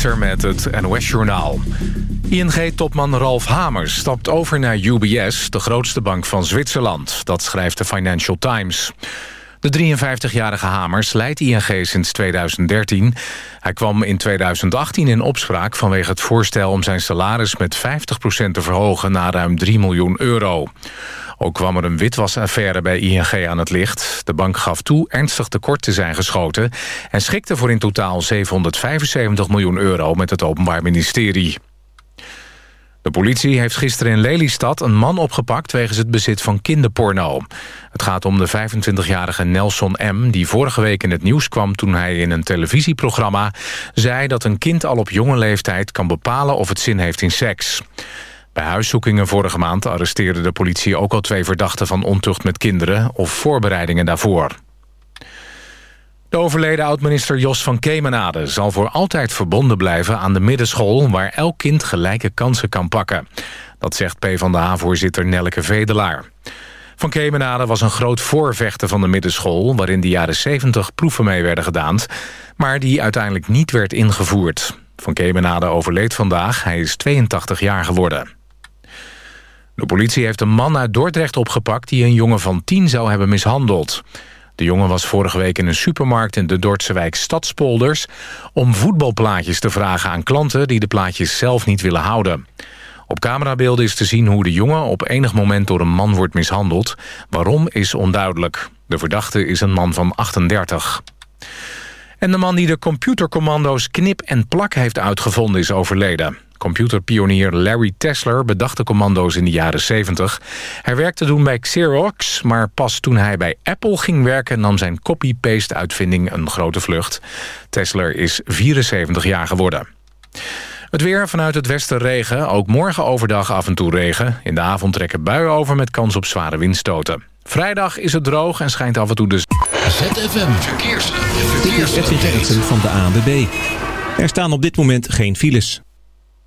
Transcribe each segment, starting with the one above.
Met het NOS-journaal. ING-topman Ralf Hamers stapt over naar UBS, de grootste bank van Zwitserland. Dat schrijft de Financial Times. De 53-jarige Hamers leidt ING sinds 2013. Hij kwam in 2018 in opspraak vanwege het voorstel om zijn salaris met 50% te verhogen naar ruim 3 miljoen euro. Ook kwam er een witwasaffaire bij ING aan het licht. De bank gaf toe ernstig tekort te zijn geschoten... en schikte voor in totaal 775 miljoen euro met het Openbaar Ministerie. De politie heeft gisteren in Lelystad een man opgepakt... wegens het bezit van kinderporno. Het gaat om de 25-jarige Nelson M... die vorige week in het nieuws kwam toen hij in een televisieprogramma... zei dat een kind al op jonge leeftijd kan bepalen of het zin heeft in seks. Bij huiszoekingen vorige maand arresteerde de politie ook al twee verdachten van ontucht met kinderen of voorbereidingen daarvoor. De overleden oud-minister Jos van Kemenade zal voor altijd verbonden blijven aan de middenschool waar elk kind gelijke kansen kan pakken. Dat zegt PvdA-voorzitter Nelleke Vedelaar. Van Kemenade was een groot voorvechter van de middenschool... waarin de jaren 70 proeven mee werden gedaan... maar die uiteindelijk niet werd ingevoerd. Van Kemenade overleed vandaag, hij is 82 jaar geworden. De politie heeft een man uit Dordrecht opgepakt... die een jongen van tien zou hebben mishandeld. De jongen was vorige week in een supermarkt in de Dordtse wijk Stadspolders... om voetbalplaatjes te vragen aan klanten die de plaatjes zelf niet willen houden. Op camerabeelden is te zien hoe de jongen op enig moment door een man wordt mishandeld. Waarom is onduidelijk. De verdachte is een man van 38. En de man die de computercommando's knip en plak heeft uitgevonden is overleden. Computerpionier Larry Tesler bedacht de commando's in de jaren 70. Hij werkte toen bij Xerox, maar pas toen hij bij Apple ging werken... nam zijn copy-paste-uitvinding een grote vlucht. Tesler is 74 jaar geworden. Het weer vanuit het westen regen, ook morgen overdag af en toe regen. In de avond trekken buien over met kans op zware windstoten. Vrijdag is het droog en schijnt af en toe de... ZFM Verkeers. Verkeers. Van de ANWB. Er staan op dit moment geen files.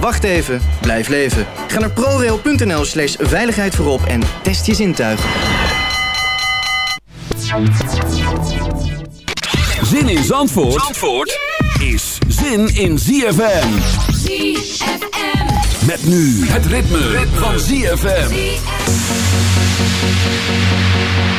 Wacht even, blijf leven. Ga naar prorail.nl slash veiligheid voorop en test je zintuigen. Zin in Zandvoort, Zandvoort is zin in ZFM. ZFM. Met nu het ritme, ritme. van ZFM. It's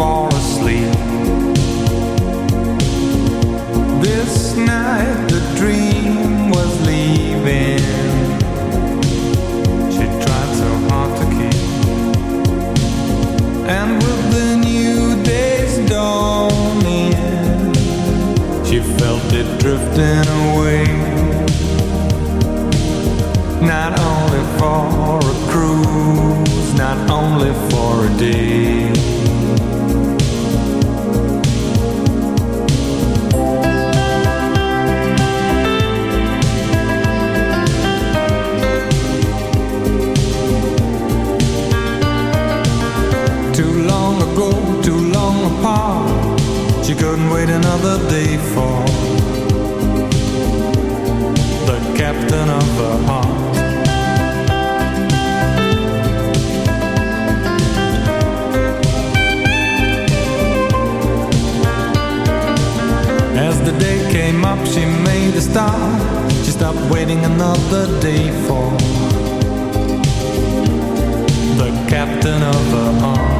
fall asleep. This night the dream was leaving. She tried so hard to keep. And with the new day's dawning, she felt it drifting away. Not only for a cruise, not only for a day. Ago, too long apart. She couldn't wait another day for the captain of her heart. As the day came up, she made a start. She stopped waiting another day for the captain of her heart.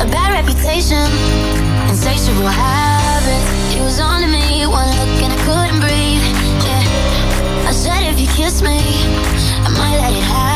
a bad reputation, insatiable was on to me, one look and I couldn't breathe. Yeah, I said if you kiss me, I might let it happen.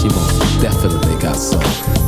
She most definitely got soul.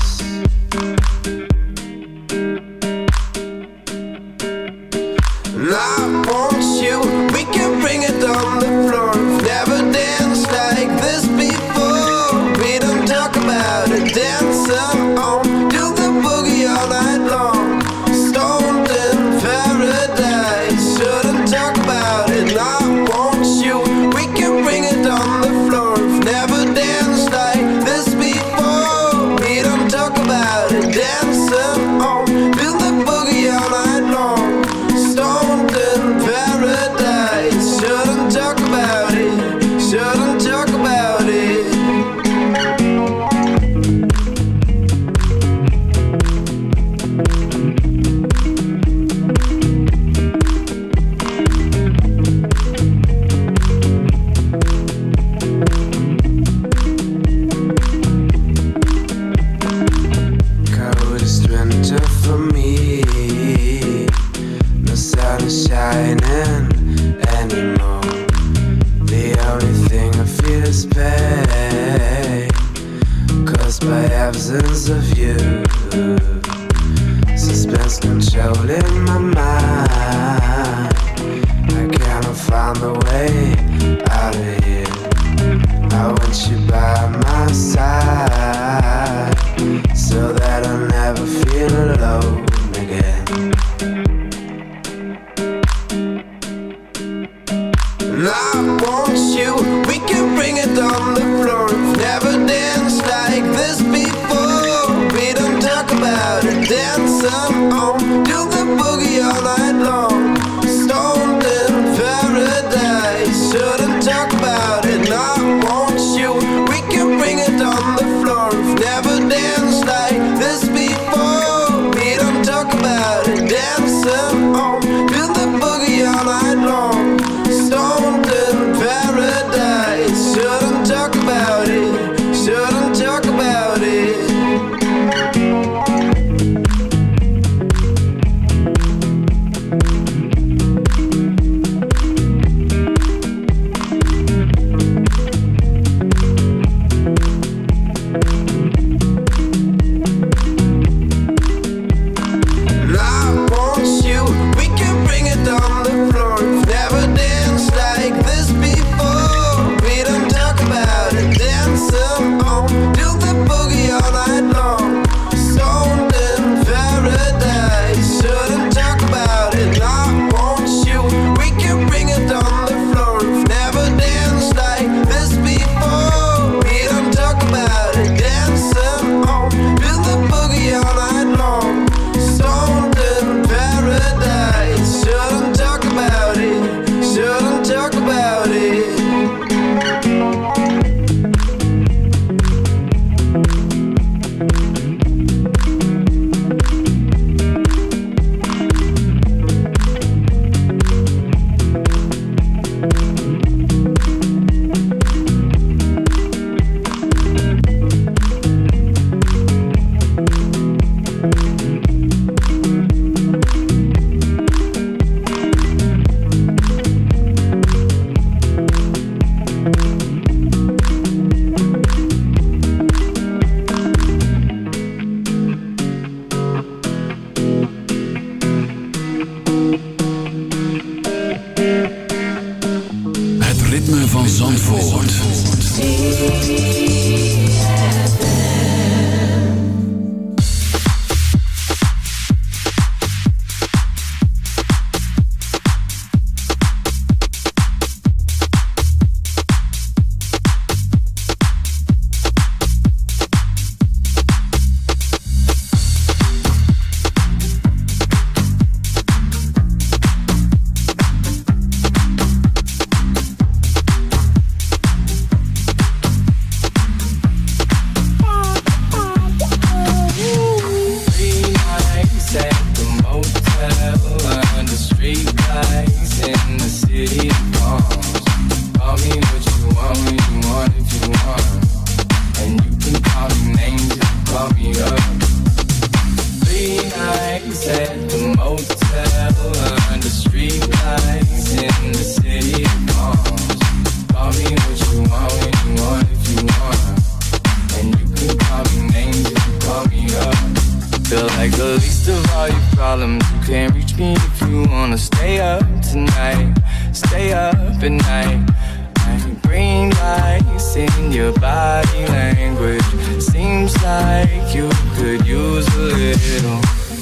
like you could use a little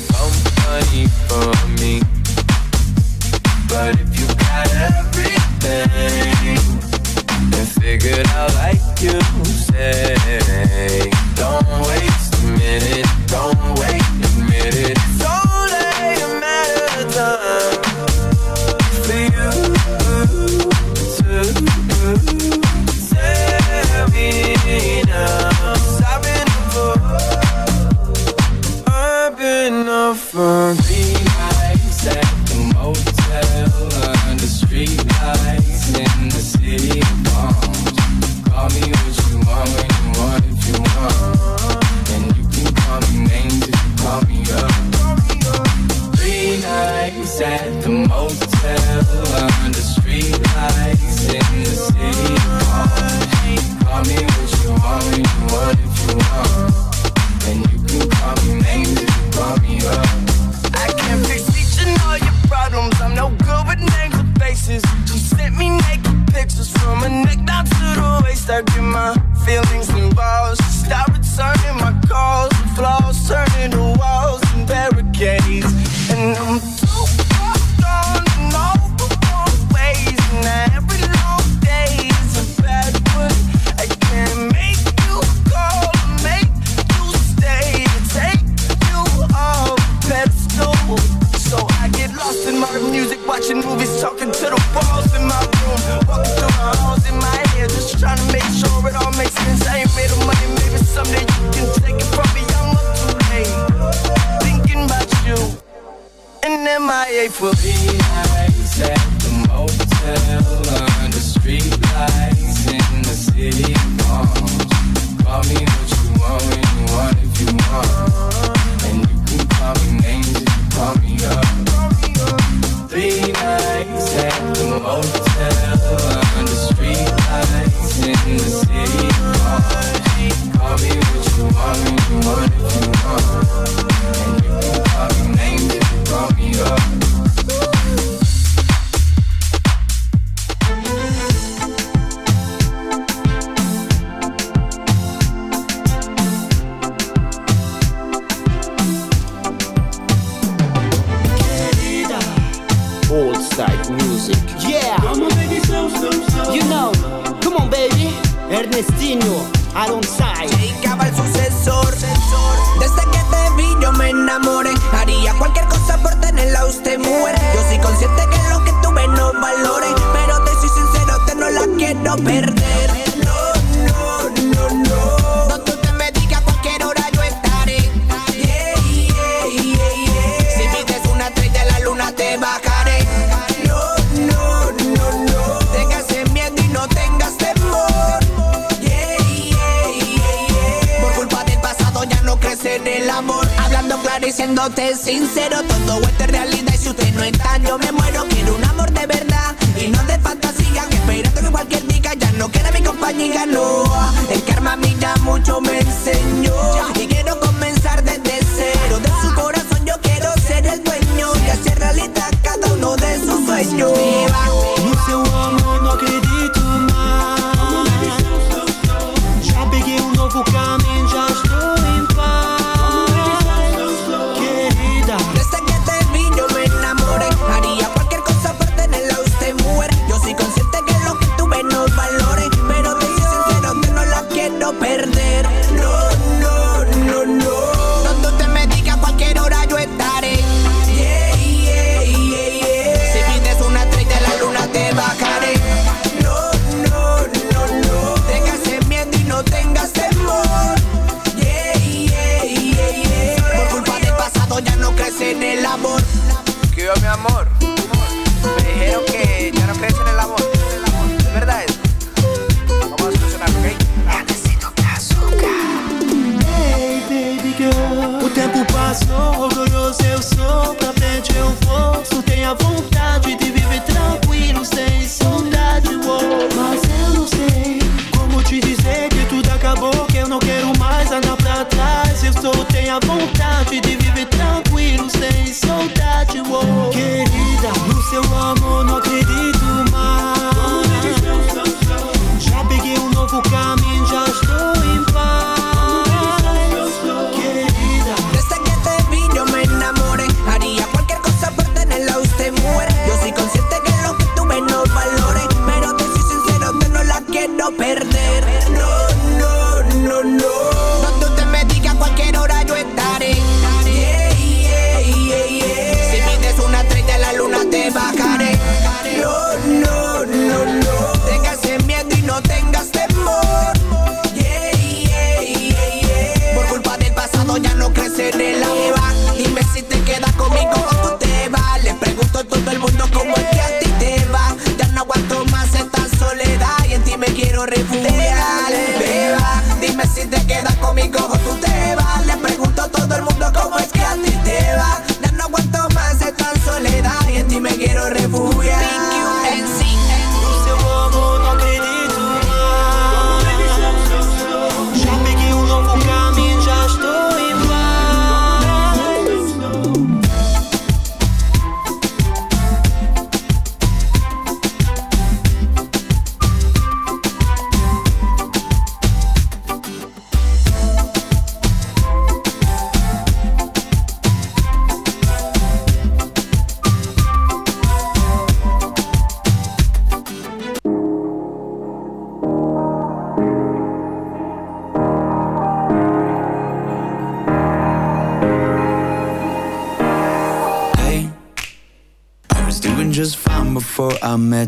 company for me. But if you got everything, then figured out like you.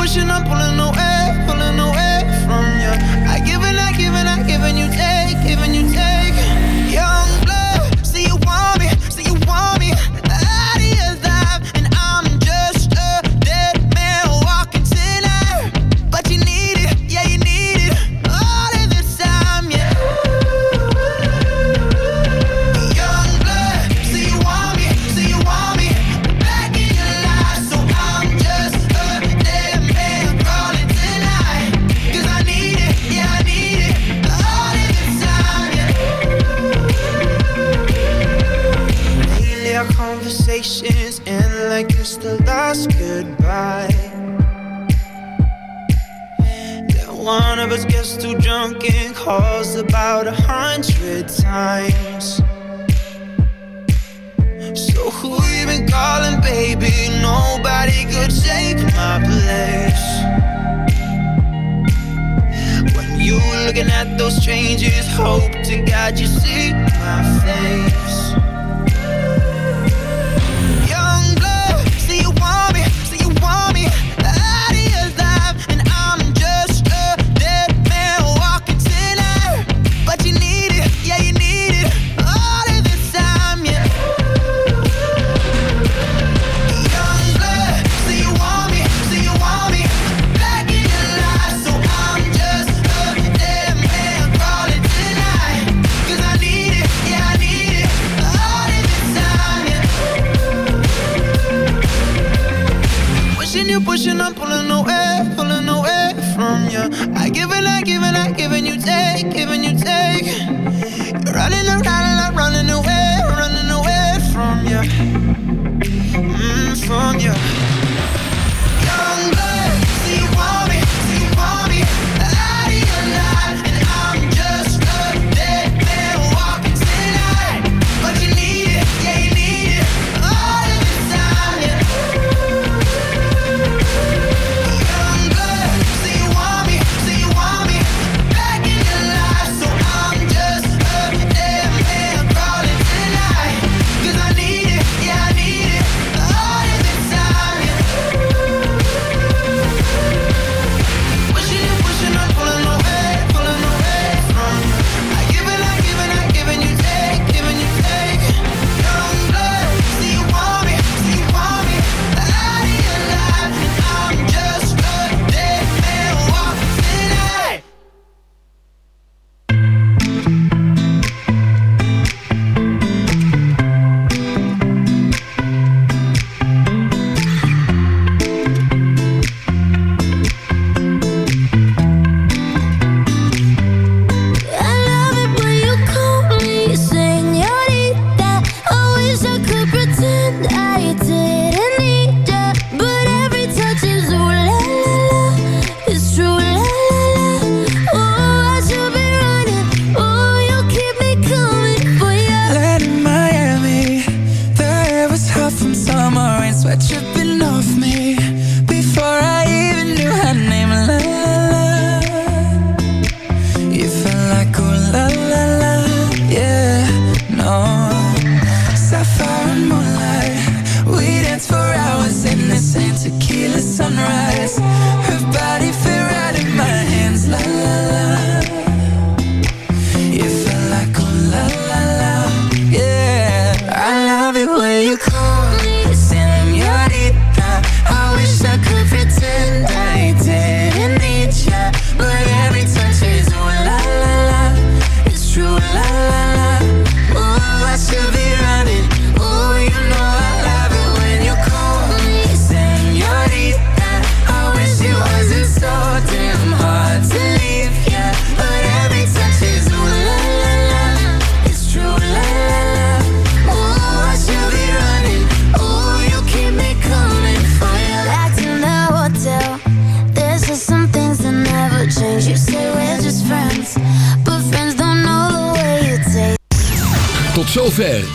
pushing, I'm pulling no air. too drunk calls about a hundred times. So who you been calling, baby? Nobody could take my place. When you looking at those changes, hope to God you see